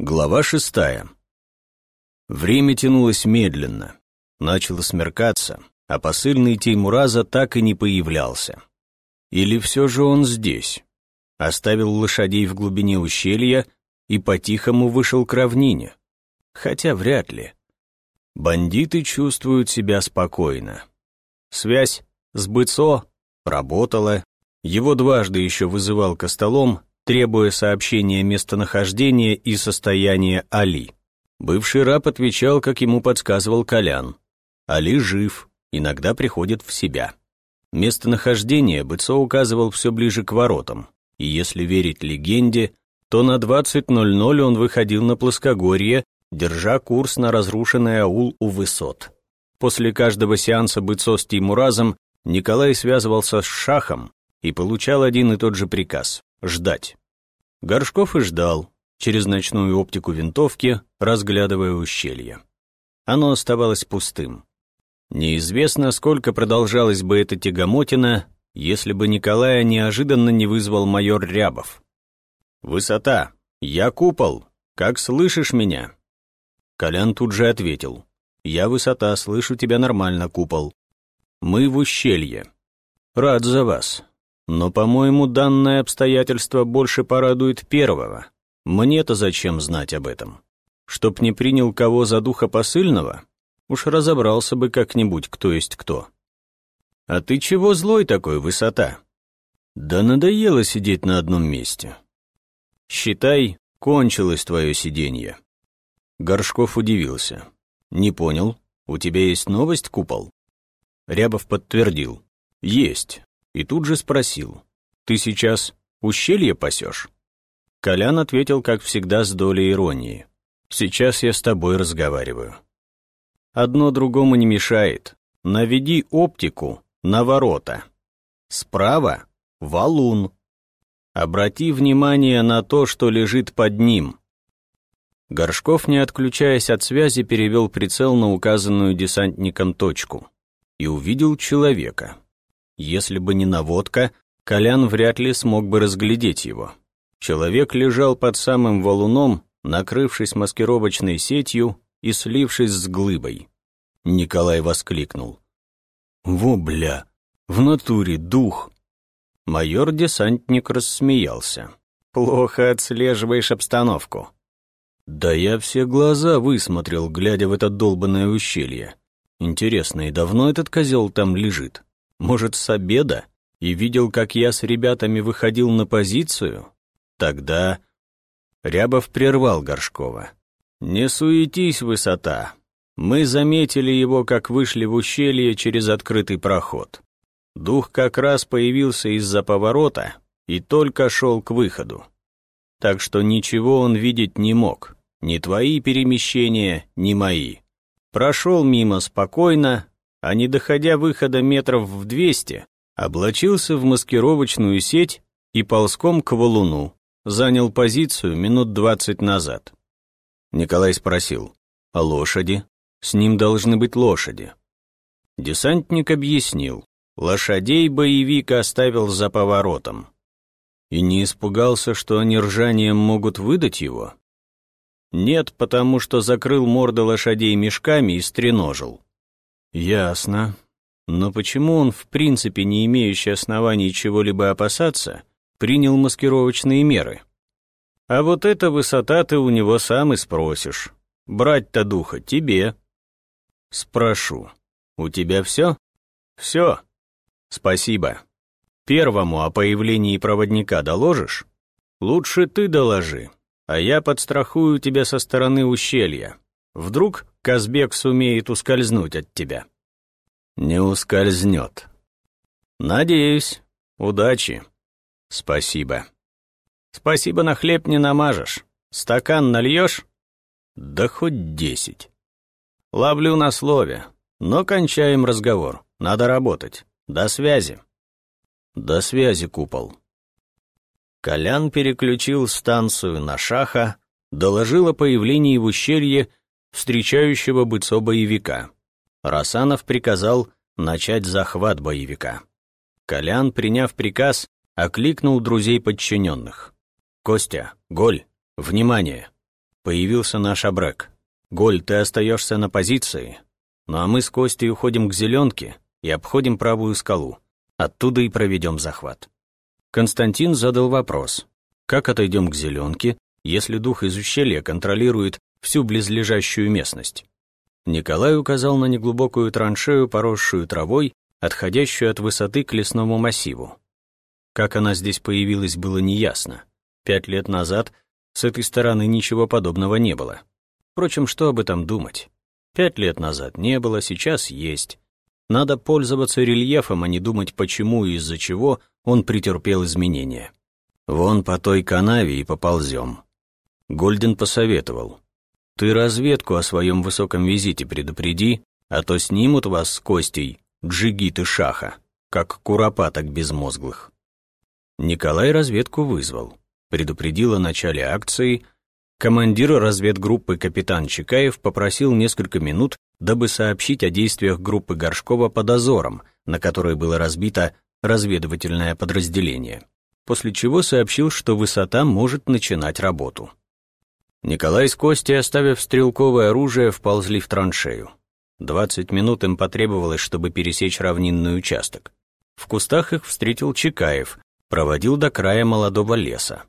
Глава шестая. Время тянулось медленно. Начало смеркаться, а посыльный Теймураза так и не появлялся. Или все же он здесь? Оставил лошадей в глубине ущелья и по-тихому вышел к равнине. Хотя вряд ли. Бандиты чувствуют себя спокойно. Связь с Быцо работала. Его дважды еще вызывал Костолом, требуя сообщения местонахождения и состояния Али. Бывший раб отвечал, как ему подсказывал Колян. Али жив, иногда приходит в себя. Местонахождение Быцо указывал все ближе к воротам, и если верить легенде, то на 20.00 он выходил на плоскогорье, держа курс на разрушенный аул у высот. После каждого сеанса Быцо с Тимуразом Николай связывался с Шахом и получал один и тот же приказ — ждать. Горшков и ждал, через ночную оптику винтовки, разглядывая ущелье. Оно оставалось пустым. Неизвестно, сколько продолжалась бы эта тягомотина, если бы Николая неожиданно не вызвал майор Рябов. «Высота! Я купол! Как слышишь меня?» Колян тут же ответил. «Я высота, слышу тебя нормально, купол. Мы в ущелье. Рад за вас. Но, по-моему, данное обстоятельство больше порадует первого. Мне-то зачем знать об этом? Чтоб не принял кого за духа посыльного? Уж разобрался бы как-нибудь, кто есть кто. А ты чего злой такой, высота? Да надоело сидеть на одном месте. Считай, кончилось твое сиденье. Горшков удивился. Не понял, у тебя есть новость, купол? Рябов подтвердил. Есть и тут же спросил, «Ты сейчас ущелье пасешь?» Колян ответил, как всегда, с долей иронии. «Сейчас я с тобой разговариваю». «Одно другому не мешает. Наведи оптику на ворота. Справа — валун. Обрати внимание на то, что лежит под ним». Горшков, не отключаясь от связи, перевел прицел на указанную десантником точку и увидел человека. Если бы не наводка, Колян вряд ли смог бы разглядеть его. Человек лежал под самым валуном, накрывшись маскировочной сетью и слившись с глыбой. Николай воскликнул. «Во, бля! В натуре дух!» Майор-десантник рассмеялся. «Плохо отслеживаешь обстановку». «Да я все глаза высмотрел, глядя в это долбанное ущелье. Интересно, и давно этот козел там лежит?» Может, с обеда? И видел, как я с ребятами выходил на позицию? Тогда... Рябов прервал Горшкова. «Не суетись, высота. Мы заметили его, как вышли в ущелье через открытый проход. Дух как раз появился из-за поворота и только шел к выходу. Так что ничего он видеть не мог. Ни твои перемещения, ни мои. Прошел мимо спокойно, а не доходя выхода метров в двести, облачился в маскировочную сеть и ползком к валуну, занял позицию минут двадцать назад. Николай спросил, а лошади? С ним должны быть лошади. Десантник объяснил, лошадей боевик оставил за поворотом. И не испугался, что они ржанием могут выдать его? Нет, потому что закрыл морды лошадей мешками и стреножил. Ясно. Но почему он, в принципе, не имеющий оснований чего-либо опасаться, принял маскировочные меры? А вот эта высота ты у него сам и спросишь. Брать-то духа тебе. Спрошу. У тебя все? Все. Спасибо. Первому о появлении проводника доложишь? Лучше ты доложи, а я подстрахую тебя со стороны ущелья. Вдруг Казбек сумеет ускользнуть от тебя. Не ускользнет. Надеюсь. Удачи. Спасибо. Спасибо на хлеб не намажешь. Стакан нальешь? Да хоть десять. Ловлю на слове, но кончаем разговор. Надо работать. До связи. До связи, купол. Колян переключил станцию на шаха, доложил о появлении в ущелье встречающего быцо боевика. Расанов приказал начать захват боевика. Колян, приняв приказ, окликнул друзей подчиненных. «Костя, Голь, внимание! Появился наш абрек. Голь, ты остаешься на позиции, ну а мы с Костей уходим к зеленке и обходим правую скалу. Оттуда и проведем захват. Константин задал вопрос. Как отойдем к зеленке, если дух из ущелья контролирует всю близлежащую местность? Николай указал на неглубокую траншею, поросшую травой, отходящую от высоты к лесному массиву. Как она здесь появилась, было неясно. Пять лет назад с этой стороны ничего подобного не было. Впрочем, что об этом думать? Пять лет назад не было, сейчас есть. Надо пользоваться рельефом, а не думать, почему и из-за чего он претерпел изменения. Вон по той канаве и поползем. Гольден посоветовал. Ты разведку о своем высоком визите предупреди, а то снимут вас с Костей джигиты шаха, как куропаток безмозглых. Николай разведку вызвал, предупредил о начале акции, командир разведгруппы капитан Чекаев попросил несколько минут, дабы сообщить о действиях группы Горшкова по дозорам, на которой было разбито разведывательное подразделение, после чего сообщил, что высота может начинать работу. Николай с Костей, оставив стрелковое оружие, вползли в траншею. Двадцать минут им потребовалось, чтобы пересечь равнинный участок. В кустах их встретил Чекаев, проводил до края молодого леса.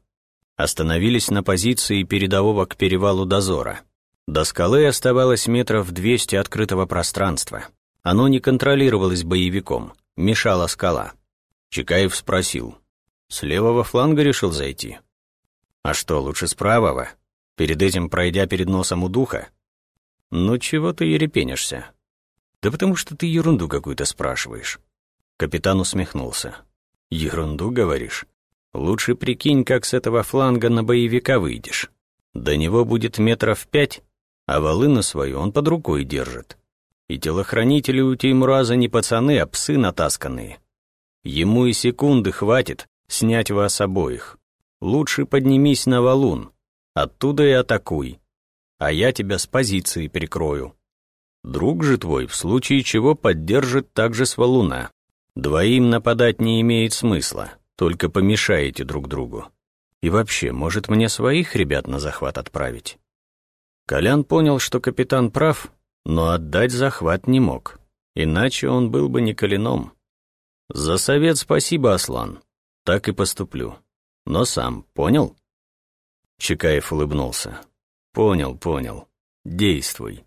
Остановились на позиции передового к перевалу дозора. До скалы оставалось метров двести открытого пространства. Оно не контролировалось боевиком, мешала скала. Чекаев спросил. «С левого фланга решил зайти?» «А что, лучше с правого? Перед этим пройдя перед носом у духа?» «Ну чего ты ерепенишься?» «Да потому что ты ерунду какую-то спрашиваешь». Капитан усмехнулся. «Ерунду, говоришь? Лучше прикинь, как с этого фланга на боевика выйдешь. До него будет метров пять, а волыну свою он под рукой держит. И телохранители у Теймураза не пацаны, а псы натасканные. Ему и секунды хватит снять вас обоих. Лучше поднимись на валун, оттуда и атакуй, а я тебя с позиции прикрою. Друг же твой в случае чего поддержит также с валуна. Двоим нападать не имеет смысла, только помешаете друг другу. И вообще, может мне своих ребят на захват отправить? Колян понял, что капитан прав, но отдать захват не мог, иначе он был бы не коленом. За совет спасибо, Аслан, так и поступлю. Но сам понял? Чекаев улыбнулся. Понял, понял. Действуй.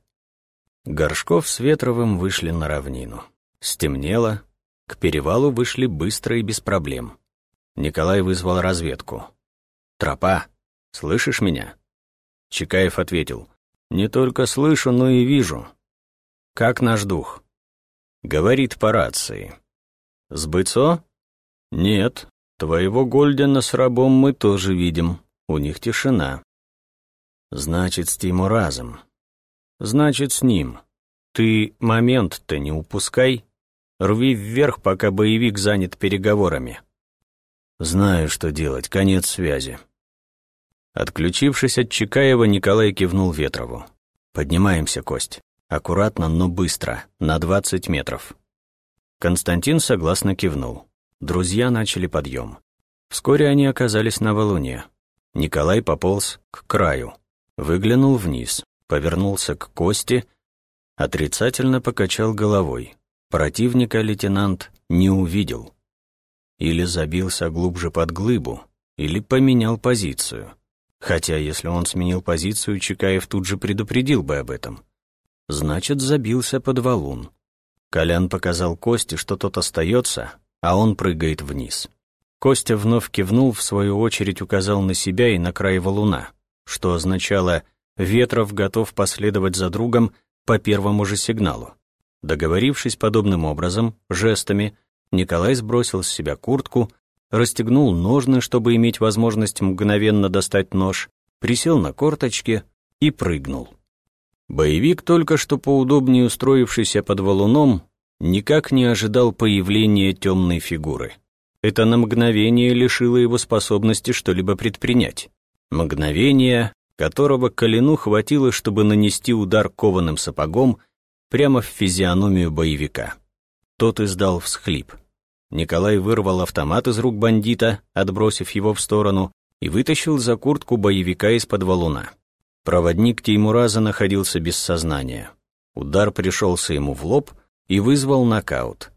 Горшков с Ветровым вышли на равнину. Стемнело, к перевалу вышли быстро и без проблем. Николай вызвал разведку. «Тропа, слышишь меня?» Чекаев ответил. «Не только слышу, но и вижу. Как наш дух?» Говорит по рации. «Сбыцо?» «Нет, твоего Гольдена с рабом мы тоже видим. У них тишина». «Значит, с Тимуразом». «Значит, с ним. Ты момент-то не упускай». Рви вверх, пока боевик занят переговорами. Знаю, что делать, конец связи. Отключившись от Чикаева, Николай кивнул Ветрову. «Поднимаемся, Кость. Аккуратно, но быстро, на двадцать метров». Константин согласно кивнул. Друзья начали подъем. Вскоре они оказались на валуне. Николай пополз к краю, выглянул вниз, повернулся к Косте, отрицательно покачал головой. Противника лейтенант не увидел. Или забился глубже под глыбу, или поменял позицию. Хотя, если он сменил позицию, Чекаев тут же предупредил бы об этом. Значит, забился под валун. Колян показал Косте, что тот остается, а он прыгает вниз. Костя вновь кивнул, в свою очередь указал на себя и на край валуна, что означало «Ветров готов последовать за другом по первому же сигналу». Договорившись подобным образом, жестами, Николай сбросил с себя куртку, расстегнул ножны, чтобы иметь возможность мгновенно достать нож, присел на корточки и прыгнул. Боевик, только что поудобнее устроившийся под валуном, никак не ожидал появления темной фигуры. Это на мгновение лишило его способности что-либо предпринять. Мгновение, которого колену хватило, чтобы нанести удар кованым сапогом прямо в физиономию боевика. Тот издал всхлип. Николай вырвал автомат из рук бандита, отбросив его в сторону, и вытащил за куртку боевика из-под валуна. Проводник Теймураза находился без сознания. Удар пришелся ему в лоб и вызвал нокаут.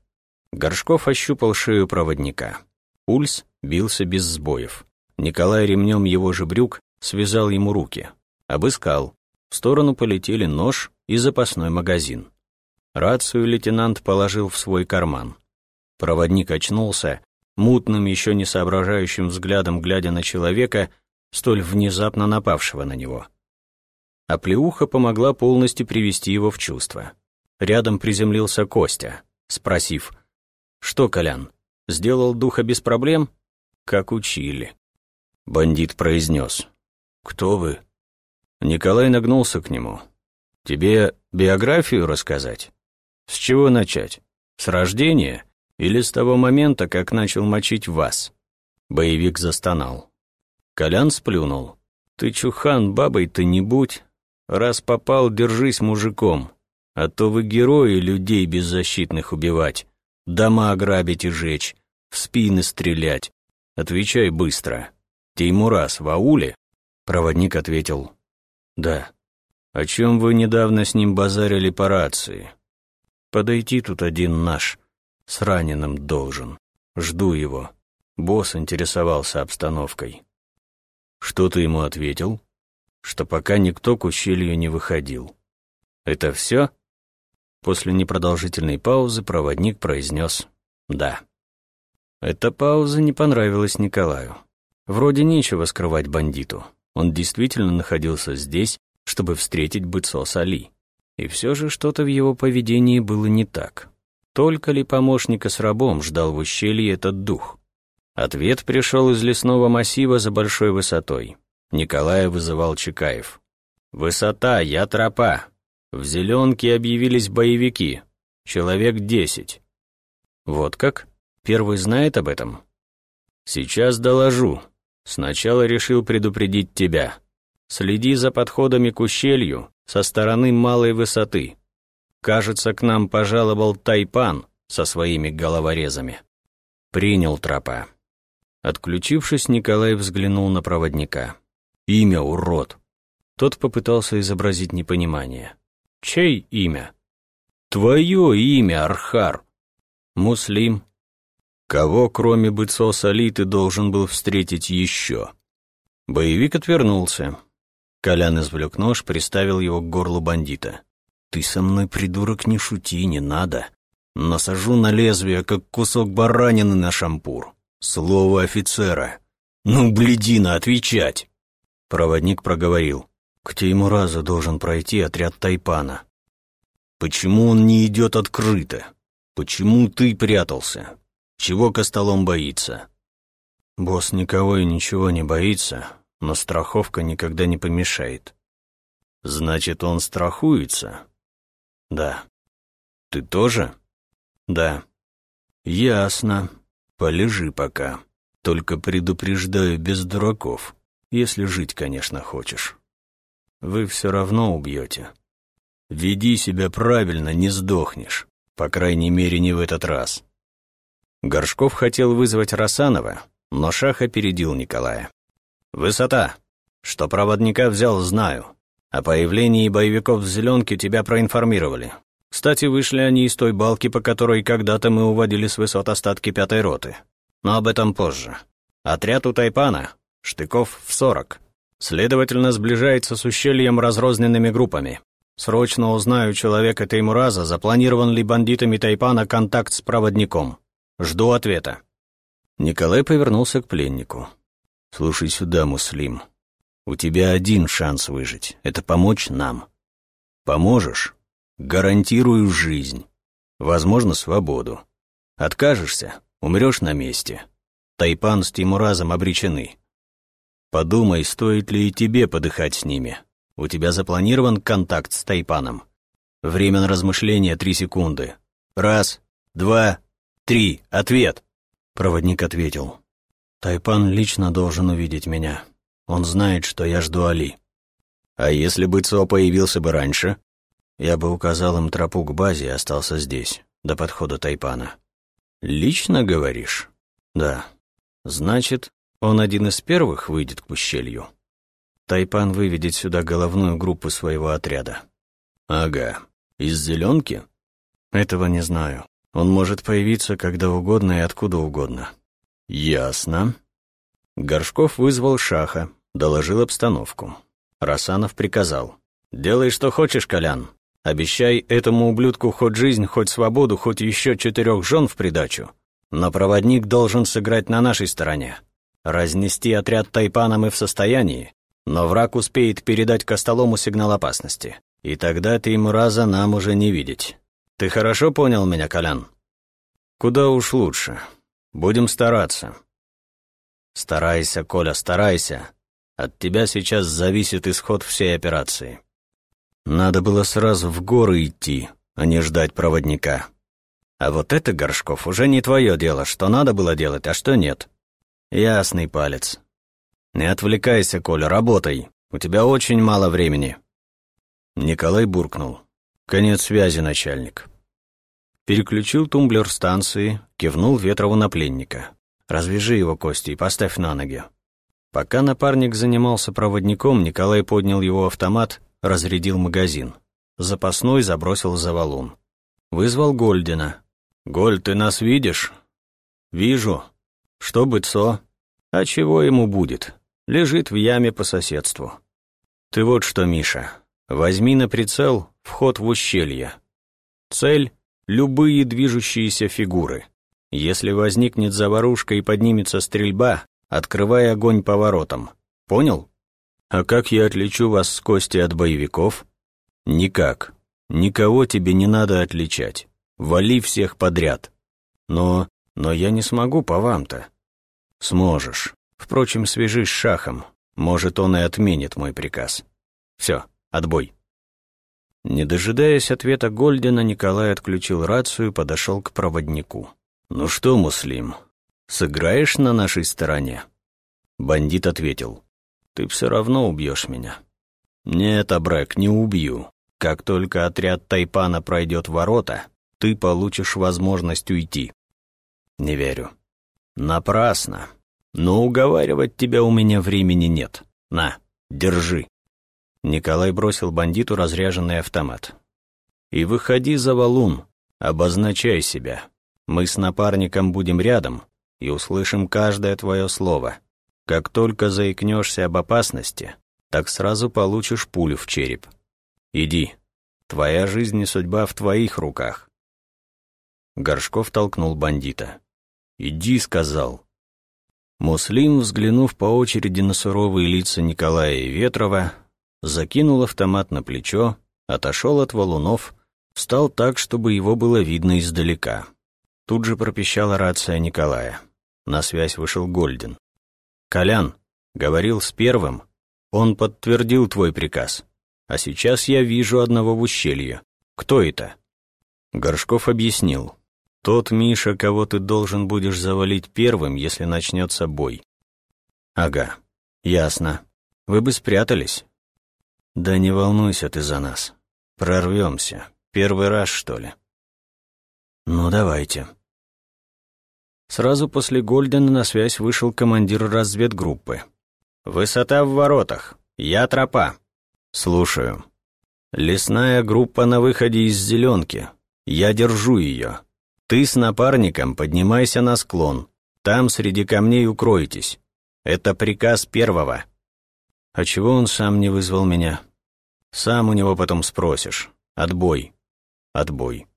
Горшков ощупал шею проводника. Пульс бился без сбоев. Николай ремнем его же брюк связал ему руки. Обыскал. В сторону полетели нож и запасной магазин. Рацию лейтенант положил в свой карман. Проводник очнулся, мутным, еще не соображающим взглядом глядя на человека, столь внезапно напавшего на него. А помогла полностью привести его в чувство. Рядом приземлился Костя, спросив, «Что, Колян, сделал духа без проблем?» «Как учили». Бандит произнес, «Кто вы?» Николай нагнулся к нему. «Тебе биографию рассказать? С чего начать? С рождения или с того момента, как начал мочить вас?» Боевик застонал. Колян сплюнул. «Ты, чухан, бабой ты не будь. Раз попал, держись мужиком. А то вы герои людей беззащитных убивать, дома ограбить и жечь, в спины стрелять. Отвечай быстро. Теймурас в ауле?» Проводник ответил. «Да». «О чем вы недавно с ним базарили по рации?» «Подойти тут один наш, с раненым должен. Жду его». Босс интересовался обстановкой. «Что ты ему ответил?» «Что пока никто к ущелью не выходил». «Это все?» После непродолжительной паузы проводник произнес «да». Эта пауза не понравилась Николаю. Вроде нечего скрывать бандиту. Он действительно находился здесь, чтобы встретить Быцо Сали. И все же что-то в его поведении было не так. Только ли помощника с рабом ждал в ущелье этот дух? Ответ пришел из лесного массива за большой высотой. Николая вызывал Чекаев. «Высота, я тропа. В зеленке объявились боевики. Человек десять». «Вот как? Первый знает об этом?» «Сейчас доложу. Сначала решил предупредить тебя. Следи за подходами к ущелью со стороны малой высоты. Кажется, к нам пожаловал Тайпан со своими головорезами. Принял тропа. Отключившись, Николай взглянул на проводника. «Имя, урод!» Тот попытался изобразить непонимание. «Чей имя?» «Твое имя, Архар!» «Муслим, Кого, кроме Быцо Сали, ты должен был встретить еще? Боевик отвернулся. Колян извлек нож, приставил его к горлу бандита. «Ты со мной, придурок, не шути, не надо. Насажу на лезвие, как кусок баранины на шампур. Слово офицера. Ну, бледина, отвечать!» Проводник проговорил. «К Теймуразу должен пройти отряд Тайпана. Почему он не идет открыто? Почему ты прятался? Чего Костолом боится? Босс никого и ничего не боится, но страховка никогда не помешает. Значит, он страхуется? Да. Ты тоже? Да. Ясно. Полежи пока. Только предупреждаю без дураков, если жить, конечно, хочешь. Вы все равно убьете. Веди себя правильно, не сдохнешь. По крайней мере, не в этот раз. Горшков хотел вызвать Расанова, но Шах опередил Николая. «Высота. Что проводника взял, знаю. О появлении боевиков в зеленке тебя проинформировали. Кстати, вышли они из той балки, по которой когда-то мы уводили с высот остатки пятой роты. Но об этом позже. Отряд у Тайпана. Штыков в сорок. Следовательно, сближается с ущельем разрозненными группами. Срочно узнаю человека Теймураза, запланирован ли бандитами Тайпана контакт с проводником. Жду ответа». Николай повернулся к пленнику. «Слушай сюда, Муслим. У тебя один шанс выжить — это помочь нам. Поможешь — гарантирую жизнь. Возможно, свободу. Откажешься — умрешь на месте. Тайпан с Тимуразом обречены. Подумай, стоит ли и тебе подыхать с ними. У тебя запланирован контакт с Тайпаном. Время на размышление — три секунды. Раз, два, Три. Ответ!» Проводник ответил. «Тайпан лично должен увидеть меня. Он знает, что я жду Али. А если бы Цо появился бы раньше?» Я бы указал им тропу к базе и остался здесь, до подхода Тайпана. «Лично говоришь?» «Да. Значит, он один из первых выйдет к ущелью?» Тайпан выведет сюда головную группу своего отряда. Ага. Из зеленки? Этого не знаю. Он может появиться когда угодно и откуда угодно. Ясно. Горшков вызвал Шаха, доложил обстановку. Расанов приказал. «Делай, что хочешь, Колян. Обещай этому ублюдку хоть жизнь, хоть свободу, хоть еще четырех жен в придачу. Но проводник должен сыграть на нашей стороне. Разнести отряд Тайпана мы в состоянии, но враг успеет передать Костолому сигнал опасности. И тогда ты ему раза нам уже не видеть. Ты хорошо понял меня, Колян? Куда уж лучше. Будем стараться. Старайся, Коля, старайся. От тебя сейчас зависит исход всей операции. Надо было сразу в горы идти, а не ждать проводника. А вот это, Горшков, уже не твое дело, что надо было делать, а что нет. Ясный палец. Не отвлекайся, Коля, работай. У тебя очень мало времени. Николай буркнул. Конец связи, начальник. Переключил тумблер станции, кивнул Ветрову на пленника. Развяжи его кости и поставь на ноги. Пока напарник занимался проводником, Николай поднял его автомат разрядил магазин. Запасной забросил за валун. Вызвал Гольдина. «Голь, ты нас видишь?» «Вижу. Что быцо? А чего ему будет? Лежит в яме по соседству. Ты вот что, Миша, возьми на прицел вход в ущелье. Цель — любые движущиеся фигуры. Если возникнет заварушка и поднимется стрельба, открывай огонь по воротам. Понял?» А как я отличу вас с Кости от боевиков? Никак. Никого тебе не надо отличать. Вали всех подряд. Но... но я не смогу по вам-то. Сможешь. Впрочем, свяжись с Шахом. Может, он и отменит мой приказ. Все, отбой. Не дожидаясь ответа Гольдена, Николай отключил рацию и подошел к проводнику. «Ну что, Муслим, сыграешь на нашей стороне?» Бандит ответил ты все равно убьешь меня. Нет, Абрек, не убью. Как только отряд Тайпана пройдет ворота, ты получишь возможность уйти. Не верю. Напрасно. Но уговаривать тебя у меня времени нет. На, держи. Николай бросил бандиту разряженный автомат. И выходи за валун, обозначай себя. Мы с напарником будем рядом и услышим каждое твое слово. Как только заикнешься об опасности, так сразу получишь пулю в череп. Иди. Твоя жизнь и судьба в твоих руках. Горшков толкнул бандита. «Иди», — сказал. Муслим, взглянув по очереди на суровые лица Николая и Ветрова, закинул автомат на плечо, отошел от валунов, встал так, чтобы его было видно издалека. Тут же пропищала рация Николая. На связь вышел Гольден. «Колян, говорил с первым. Он подтвердил твой приказ. А сейчас я вижу одного в ущелье. Кто это?» Горшков объяснил. «Тот Миша, кого ты должен будешь завалить первым, если начнется бой». «Ага, ясно. Вы бы спрятались». «Да не волнуйся ты за нас. Прорвемся. Первый раз, что ли?» «Ну, давайте». Сразу после Гольдена на связь вышел командир разведгруппы. «Высота в воротах. Я тропа». «Слушаю». «Лесная группа на выходе из зеленки. Я держу ее. Ты с напарником поднимайся на склон. Там среди камней укройтесь. Это приказ первого». «А чего он сам не вызвал меня?» «Сам у него потом спросишь. Отбой». «Отбой».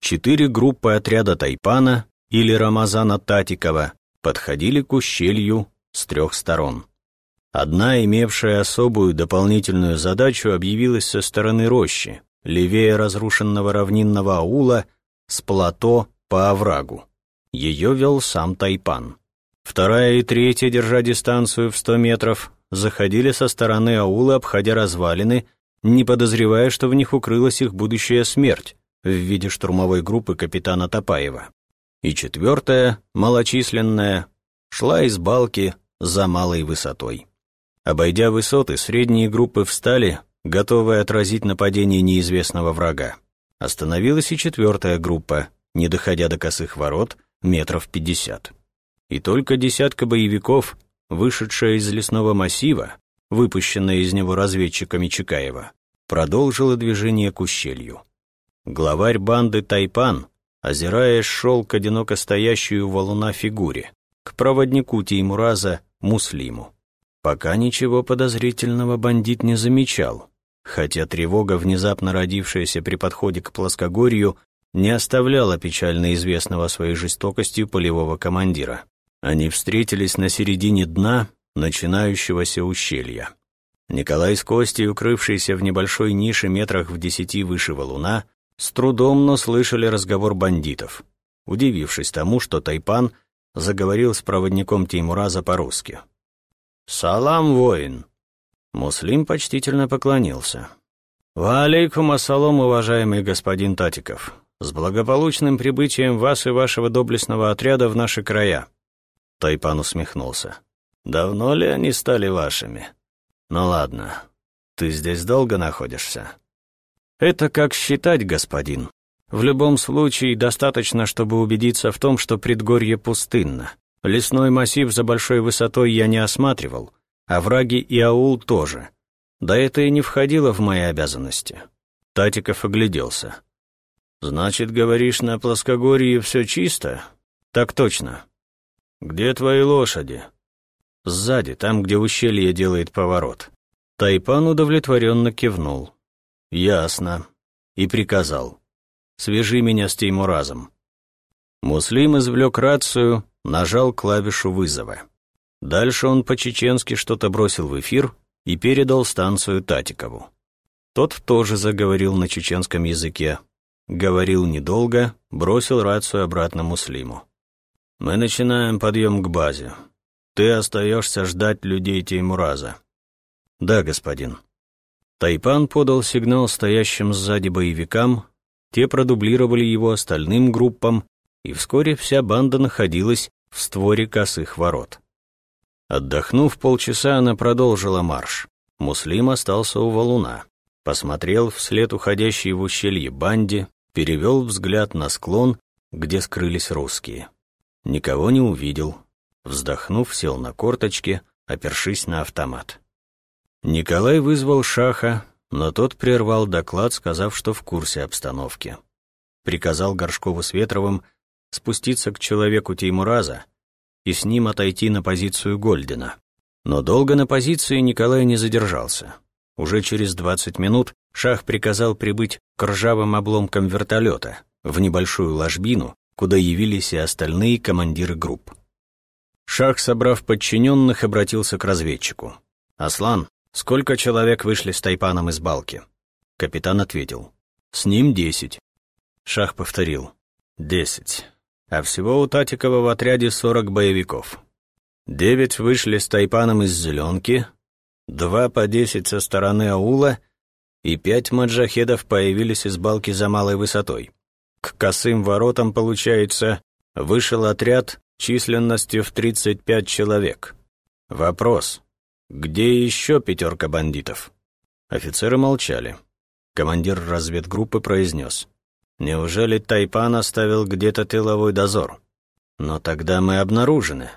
Четыре группы отряда Тайпана или Рамазана Татикова подходили к ущелью с трех сторон. Одна, имевшая особую дополнительную задачу, объявилась со стороны рощи, левее разрушенного равнинного аула, с плато по оврагу. Ее вел сам Тайпан. Вторая и третья, держа дистанцию в сто метров, заходили со стороны аула, обходя развалины, не подозревая, что в них укрылась их будущая смерть в виде штурмовой группы капитана Топаева и четвертая, малочисленная, шла из балки за малой высотой. Обойдя высоты, средние группы встали, готовые отразить нападение неизвестного врага. Остановилась и четвертая группа, не доходя до косых ворот, метров пятьдесят. И только десятка боевиков, вышедшая из лесного массива, выпущенная из него разведчиками Чикаева, продолжила движение к ущелью. Главарь банды Тайпан, озираясь, шел к одиноко стоящую валуна фигуре, к проводнику Теймураза Муслиму. Пока ничего подозрительного бандит не замечал, хотя тревога, внезапно родившаяся при подходе к плоскогорью, не оставляла печально известного своей жестокостью полевого командира. Они встретились на середине дна начинающегося ущелья. Николай с Костей, укрывшиеся в небольшой нише метрах в десяти выше валуна, с трудом, но слышали разговор бандитов, удивившись тому, что Тайпан заговорил с проводником Теймураза по-русски. «Салам, воин!» Муслим почтительно поклонился. «Ва алейкум ассалам, уважаемый господин Татиков. С благополучным прибытием вас и вашего доблестного отряда в наши края». Тайпан усмехнулся. «Давно ли они стали вашими?» «Ну ладно. Ты здесь долго находишься?» «Это как считать, господин. В любом случае, достаточно, чтобы убедиться в том, что предгорье пустынно. Лесной массив за большой высотой я не осматривал, а враги и аул тоже. Да это и не входило в мои обязанности». Татиков огляделся. «Значит, говоришь, на плоскогорье все чисто?» «Так точно». «Где твои лошади?» «Сзади, там, где ущелье делает поворот». Тайпан удовлетворенно кивнул. «Ясно». И приказал. «Свяжи меня с Теймуразом». Муслим извлек рацию, нажал клавишу вызова. Дальше он по-чеченски что-то бросил в эфир и передал станцию Татикову. Тот тоже заговорил на чеченском языке, Говорил недолго, бросил рацию обратно Муслиму. «Мы начинаем подъем к базе. Ты остаешься ждать людей Теймураза». «Да, господин». Тайпан подал сигнал стоящим сзади боевикам, те продублировали его остальным группам, и вскоре вся банда находилась в створе косых ворот. Отдохнув полчаса, она продолжила марш. Муслим остался у валуна. Посмотрел вслед уходящей в ущелье банде, перевел взгляд на склон, где скрылись русские. Никого не увидел. Вздохнув, сел на корточки, опершись на автомат. Николай вызвал Шаха, но тот прервал доклад, сказав, что в курсе обстановки. Приказал Горшкову с Ветровым спуститься к человеку Теймураза и с ним отойти на позицию Гольдена. Но долго на позиции Николай не задержался. Уже через 20 минут Шах приказал прибыть к ржавым обломкам вертолета в небольшую ложбину, куда явились и остальные командиры групп. Шах, собрав подчиненных, обратился к разведчику. «Аслан, сколько человек вышли с Тайпаном из балки?» Капитан ответил. «С ним десять». Шах повторил. «Десять. А всего у Татикова в отряде сорок боевиков. Девять вышли с Тайпаном из Зеленки, два по десять со стороны аула и пять маджахедов появились из балки за малой высотой. К косым воротам, получается, вышел отряд численностью в 35 человек. Вопрос, где еще пятерка бандитов? Офицеры молчали. Командир разведгруппы произнес. Неужели Тайпан оставил где-то тыловой дозор? Но тогда мы обнаружены.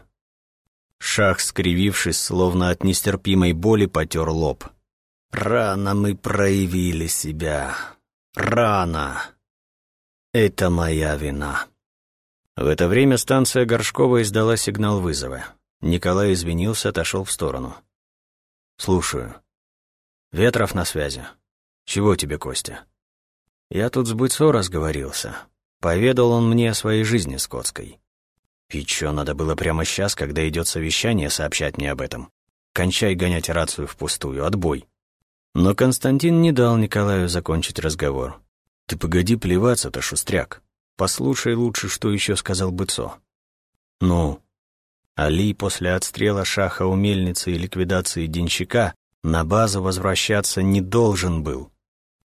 Шах, скривившись, словно от нестерпимой боли, потер лоб. Рано мы проявили себя. Рано. Это моя вина. В это время станция Горшкова издала сигнал вызова. Николай извинился, отошел в сторону. «Слушаю. Ветров на связи. Чего тебе, Костя?» «Я тут с Быцо разговорился. Поведал он мне о своей жизни скотской. И чё, надо было прямо сейчас, когда идет совещание, сообщать мне об этом? Кончай гонять рацию впустую, отбой». Но Константин не дал Николаю закончить разговор. «Ты погоди плеваться-то, шустряк. Послушай лучше, что еще сказал Быцо». «Ну?» Али после отстрела шаха у мельницы и ликвидации денщика на базу возвращаться не должен был.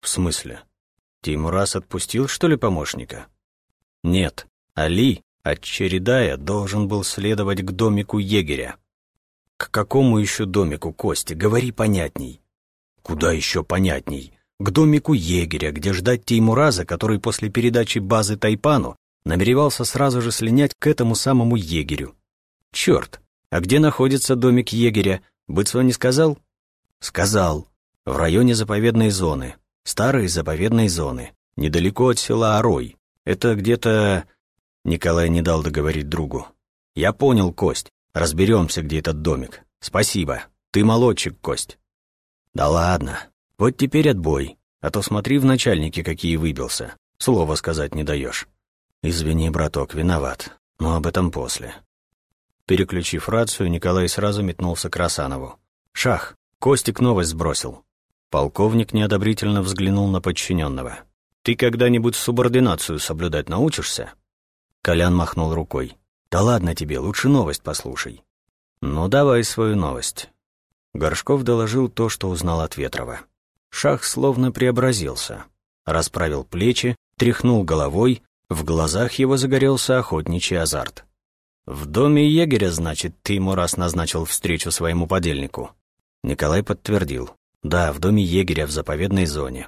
«В смысле? Тимурас отпустил, что ли, помощника?» «Нет, Али, от должен был следовать к домику егеря». «К какому еще домику, Кости? Говори понятней». Куда еще понятней. К домику егеря, где ждать Теймураза, который после передачи базы Тайпану намеревался сразу же слинять к этому самому егерю. Черт, а где находится домик егеря, Быцо не сказал? «Сказал. В районе заповедной зоны. Старой заповедной зоны. Недалеко от села Орой. Это где-то...» Николай не дал договорить другу. «Я понял, Кость. Разберемся, где этот домик. Спасибо. Ты молодчик, Кость». «Да ладно. Вот теперь отбой. А то смотри в начальнике, какие выбился. Слова сказать не даешь. Извини, браток, виноват. Но об этом после». Переключив рацию, Николай сразу метнулся к Росанову. «Шах, Костик новость сбросил». Полковник неодобрительно взглянул на подчиненного. «Ты когда-нибудь субординацию соблюдать научишься?» Колян махнул рукой. «Да ладно тебе, лучше новость послушай». «Ну, давай свою новость». Горшков доложил то, что узнал от Ветрова. Шах словно преобразился. Расправил плечи, тряхнул головой, в глазах его загорелся охотничий азарт. «В доме егеря, значит, ты ему раз назначил встречу своему подельнику?» Николай подтвердил. «Да, в доме егеря в заповедной зоне».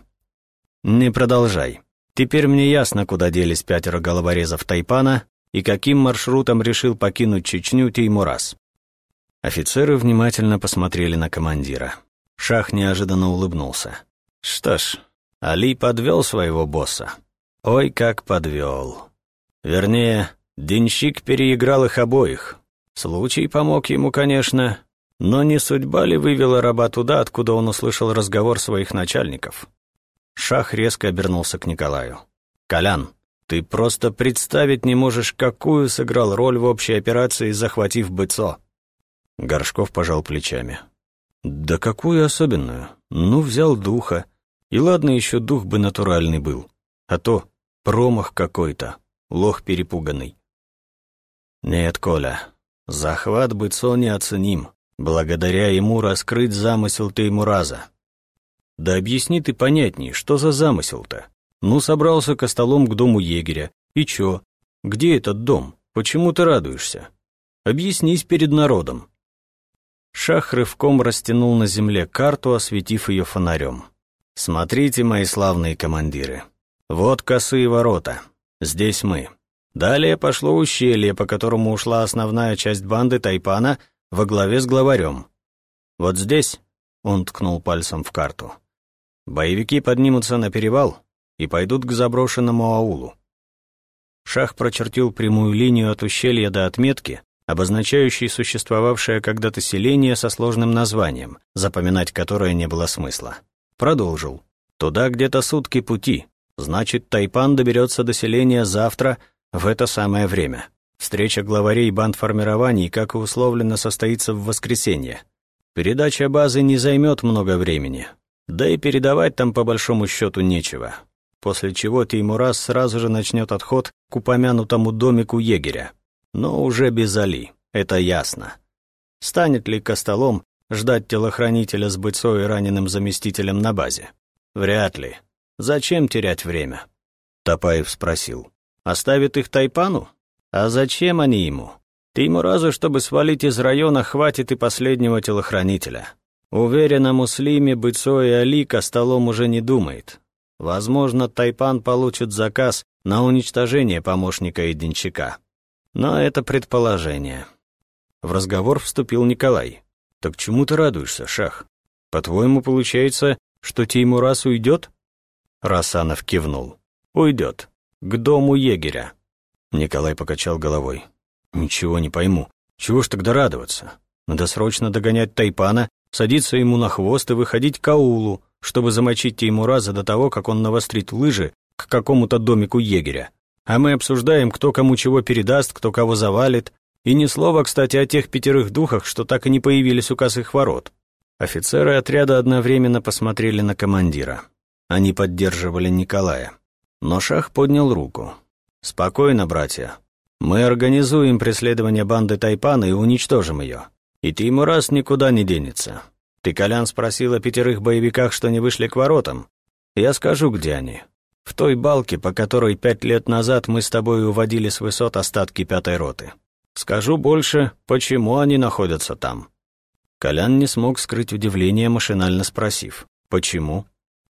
«Не продолжай. Теперь мне ясно, куда делись пятеро головорезов Тайпана и каким маршрутом решил покинуть Чечню Теймурас». Офицеры внимательно посмотрели на командира. Шах неожиданно улыбнулся. «Что ж, Али подвел своего босса. Ой, как подвел. Вернее, Денщик переиграл их обоих. Случай помог ему, конечно, но не судьба ли вывела раба туда, откуда он услышал разговор своих начальников? Шах резко обернулся к Николаю. «Колян, ты просто представить не можешь, какую сыграл роль в общей операции, захватив Быцо». Горшков пожал плечами. «Да какую особенную? Ну, взял духа. И ладно, еще дух бы натуральный был. А то промах какой-то, лох перепуганный. Нет, Коля, захват Быцо неоценим. Благодаря ему раскрыть замысел Теймураза. Да объясни ты понятней, что за замысел-то? Ну, собрался к столом к дому егеря. И чё? Где этот дом? Почему ты радуешься? Объяснись перед народом. Шах рывком растянул на земле карту, осветив ее фонарем. «Смотрите, мои славные командиры. Вот косые ворота. Здесь мы. Далее пошло ущелье, по которому ушла основная часть банды Тайпана во главе с главарем. Вот здесь, он ткнул пальцем в карту, боевики поднимутся на перевал и пойдут к заброшенному аулу. Шах прочертил прямую линию от ущелья до отметки, обозначающей существовавшее когда-то селение со сложным названием, запоминать которое не было смысла. Продолжил. Туда где-то сутки пути, значит, Тайпан доберется до селения завтра в это самое время. Встреча главарей бандформирований, как и условлено, состоится в воскресенье. Передача базы не займет много времени. Да и передавать там по большому счету нечего. После чего Теймурас сразу же начнет отход к упомянутому домику егеря. Но уже без Али, это ясно. Станет ли Костолом ждать телохранителя с быцой и раненым заместителем на базе? Вряд ли. Зачем терять время? Топаев спросил. Оставит их Тайпану? А зачем они ему? Ты ему разу, чтобы свалить из района, хватит и последнего телохранителя. Уверен, о Муслиме, Быцо и Али столом уже не думает. Возможно, Тайпан получит заказ на уничтожение помощника и денщика. Но это предположение. В разговор вступил Николай. «Так чему ты радуешься, Шах? По-твоему, получается, что Теймурас уйдет?» Расанов кивнул. «Уйдет. К дому егеря». Николай покачал головой. «Ничего не пойму. Чего ж тогда радоваться? Надо срочно догонять Тайпана, садиться ему на хвост и выходить к аулу, чтобы замочить Теймураза до того, как он навострит лыжи к какому-то домику егеря. А мы обсуждаем, кто кому чего передаст, кто кого завалит. И ни слова, кстати, о тех пятерых духах, что так и не появились у косых ворот». Офицеры отряда одновременно посмотрели на командира. Они поддерживали Николая. Но Шах поднял руку. «Спокойно, братья. Мы организуем преследование банды Тайпана и уничтожим ее. И Тимурас никуда не денется. Ты, Колян, спросил о пятерых боевиках, что не вышли к воротам? Я скажу, где они. В той балке, по которой пять лет назад мы с тобой уводили с высот остатки пятой роты. Скажу больше, почему они находятся там». Колян не смог скрыть удивление, машинально спросив. «Почему?»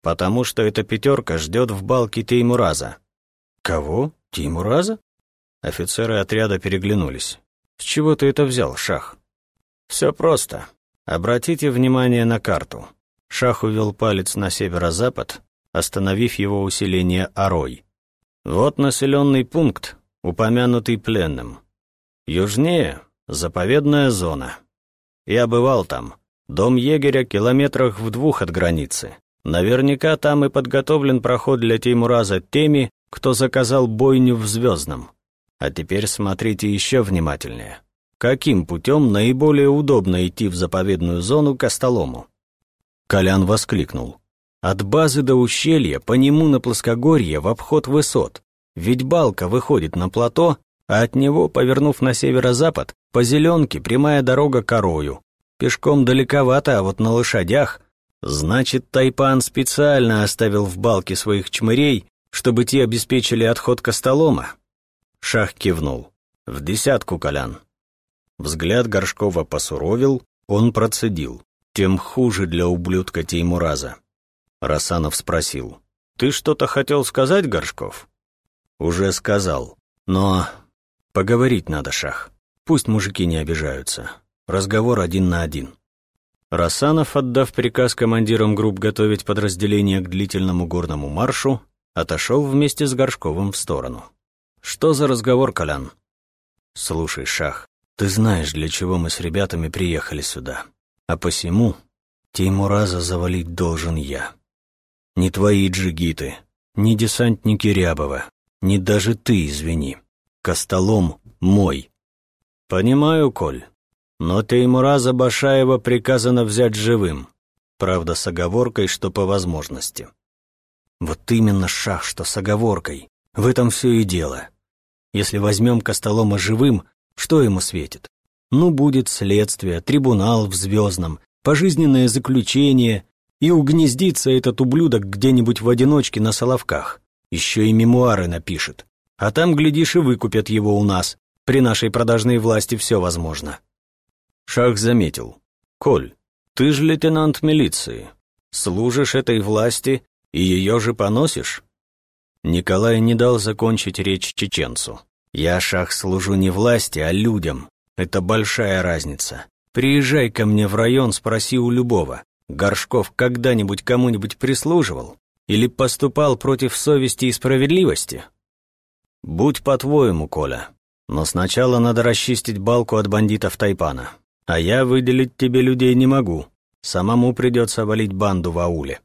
«Потому что эта пятерка ждет в балке Теймураза». «Кого? Теймураза?» Офицеры отряда переглянулись. «С чего ты это взял, Шах?» «Все просто. Обратите внимание на карту. Шах увел палец на северо-запад, остановив его усиление Орой. Вот населенный пункт, упомянутый пленным. Южнее — заповедная зона. Я бывал там. Дом егеря километрах в двух от границы. Наверняка там и подготовлен проход для Теймураза теми, кто заказал бойню в Звездном. А теперь смотрите еще внимательнее. Каким путем наиболее удобно идти в заповедную зону Костолому? Колян воскликнул. От базы до ущелья, по нему на плоскогорье, в обход высот. Ведь балка выходит на плато, а от него, повернув на северо-запад, по зеленке прямая дорога к Орою. Пешком далековато, а вот на лошадях. Значит, Тайпан специально оставил в балке своих чмырей, чтобы те обеспечили отход Костолома. Шах кивнул. «В десятку, Колян». Взгляд Горшкова посуровил, он процедил тем хуже для ублюдка Теймураза. Расанов спросил. «Ты что-то хотел сказать, Горшков?» «Уже сказал. Но поговорить надо, Шах. Пусть мужики не обижаются. Разговор один на один». Расанов, отдав приказ командирам групп готовить подразделение к длительному горному маршу, отошел вместе с Горшковым в сторону. «Что за разговор, Колян?» «Слушай, Шах, ты знаешь, для чего мы с ребятами приехали сюда. А посему Теймураза завалить должен я. Не твои джигиты, не десантники Рябова, не даже ты, извини. Костолом мой. Понимаю, Коль, но Теймураза Башаева приказано взять живым, правда, с оговоркой, что по возможности. Вот именно шах, что с оговоркой. В этом все и дело. Если возьмем Костолома живым, что ему светит? Ну, будет следствие, трибунал в Звездном, пожизненное заключение, и угнездится этот ублюдок где-нибудь в одиночке на Соловках. Еще и мемуары напишет. А там, глядишь, и выкупят его у нас. При нашей продажной власти все возможно. Шах заметил. «Коль, ты же лейтенант милиции. Служишь этой власти и ее же поносишь?» Николай не дал закончить речь чеченцу. «Я, Шах, служу не власти, а людям, это большая разница. Приезжай ко мне в район, спроси у любого. Горшков когда-нибудь кому-нибудь прислуживал? Или поступал против совести и справедливости? Будь по-твоему, Коля. Но сначала надо расчистить балку от бандитов Тайпана. А я выделить тебе людей не могу. Самому придется валить банду в ауле.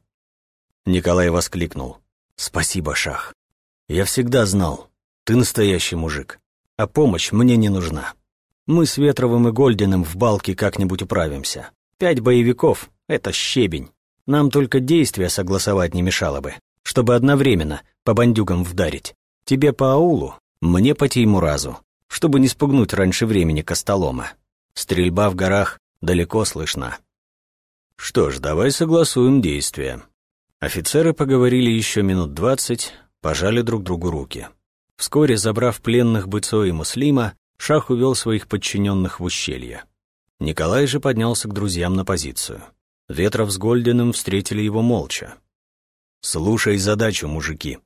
Николай воскликнул. Спасибо, Шах. Я всегда знал, ты настоящий мужик, а помощь мне не нужна. Мы с Ветровым и Гольдиным в балке как-нибудь управимся. Пять боевиков — это щебень. Нам только действия согласовать не мешало бы, чтобы одновременно по бандюгам вдарить. Тебе по аулу, мне по Теймуразу, чтобы не спугнуть раньше времени Костолома. Стрельба в горах далеко слышна. Что ж, давай согласуем действия. Офицеры поговорили еще минут двадцать, пожали друг другу руки. Вскоре, забрав пленных Быцо и Муслима, Шах увел своих подчиненных в ущелье. Николай же поднялся к друзьям на позицию. Ветров с Гольдиным встретили его молча. «Слушай задачу, мужики»,